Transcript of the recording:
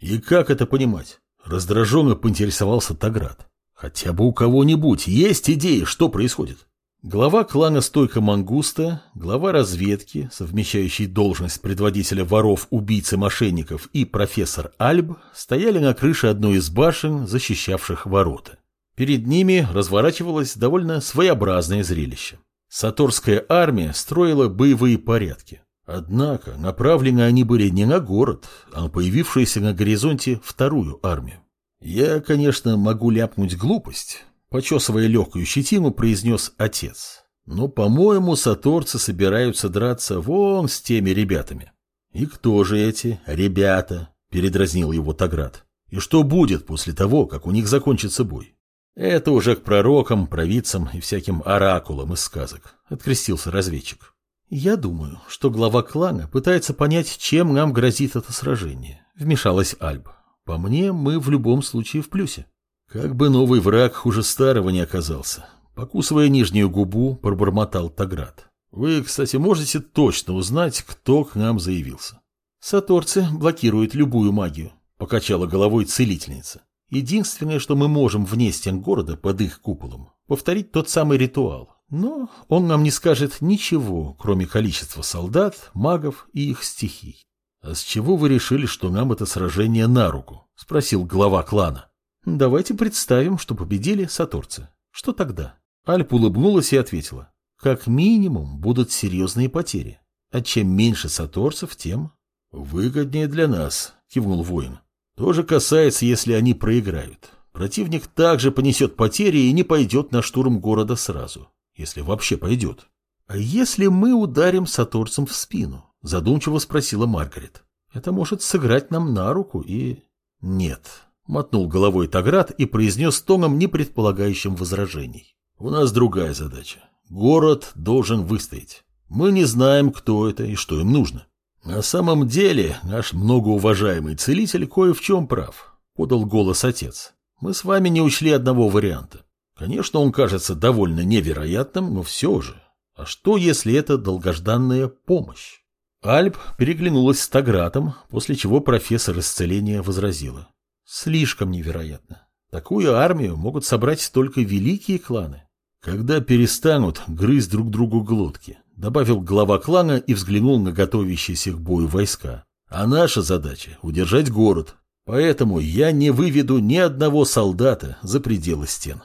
И как это понимать? Раздраженно поинтересовался Таград. Хотя бы у кого-нибудь есть идеи, что происходит? Глава клана Стойка Мангуста, глава разведки, совмещающий должность предводителя воров, убийц и мошенников, и профессор Альб стояли на крыше одной из башен, защищавших ворота. Перед ними разворачивалось довольно своеобразное зрелище. Саторская армия строила боевые порядки. Однако направлены они были не на город, а на появившуюся на горизонте вторую армию. Я, конечно, могу ляпнуть глупость, Почесывая легкую щетину, произнес отец. Но, по-моему, саторцы собираются драться вон с теми ребятами. И кто же эти ребята? Передразнил его Таград. И что будет после того, как у них закончится бой? Это уже к пророкам, провидцам и всяким оракулам из сказок, открестился разведчик. Я думаю, что глава клана пытается понять, чем нам грозит это сражение, вмешалась Альба. По мне, мы в любом случае в плюсе. Как бы новый враг хуже старого не оказался. Покусывая нижнюю губу, пробормотал Таград. Вы, кстати, можете точно узнать, кто к нам заявился. Саторцы блокируют любую магию, покачала головой целительница. Единственное, что мы можем вне стен города под их куполом, повторить тот самый ритуал. Но он нам не скажет ничего, кроме количества солдат, магов и их стихий. А с чего вы решили, что нам это сражение на руку? Спросил глава клана. Давайте представим, что победили саторцы. Что тогда? Альп улыбнулась и ответила. Как минимум будут серьезные потери. А чем меньше саторцев, тем выгоднее для нас, кивнул воин. То же касается, если они проиграют. Противник также понесет потери и не пойдет на штурм города сразу, если вообще пойдет. А если мы ударим саторцам в спину? Задумчиво спросила Маргарет. Это может сыграть нам на руку и... Нет, Мотнул головой Таград и произнес тоном, не предполагающим возражений. У нас другая задача. Город должен выстоять. Мы не знаем, кто это и что им нужно. На самом деле, наш многоуважаемый целитель кое в чем прав, подал голос отец. Мы с вами не учли одного варианта. Конечно, он кажется довольно невероятным, но все же. А что, если это долгожданная помощь? Альп переглянулась с Тагратом, после чего профессор исцеления возразила. Слишком невероятно. Такую армию могут собрать только великие кланы. Когда перестанут грызть друг другу глотки, добавил глава клана и взглянул на готовящиеся к бою войска. А наша задача – удержать город. Поэтому я не выведу ни одного солдата за пределы стен.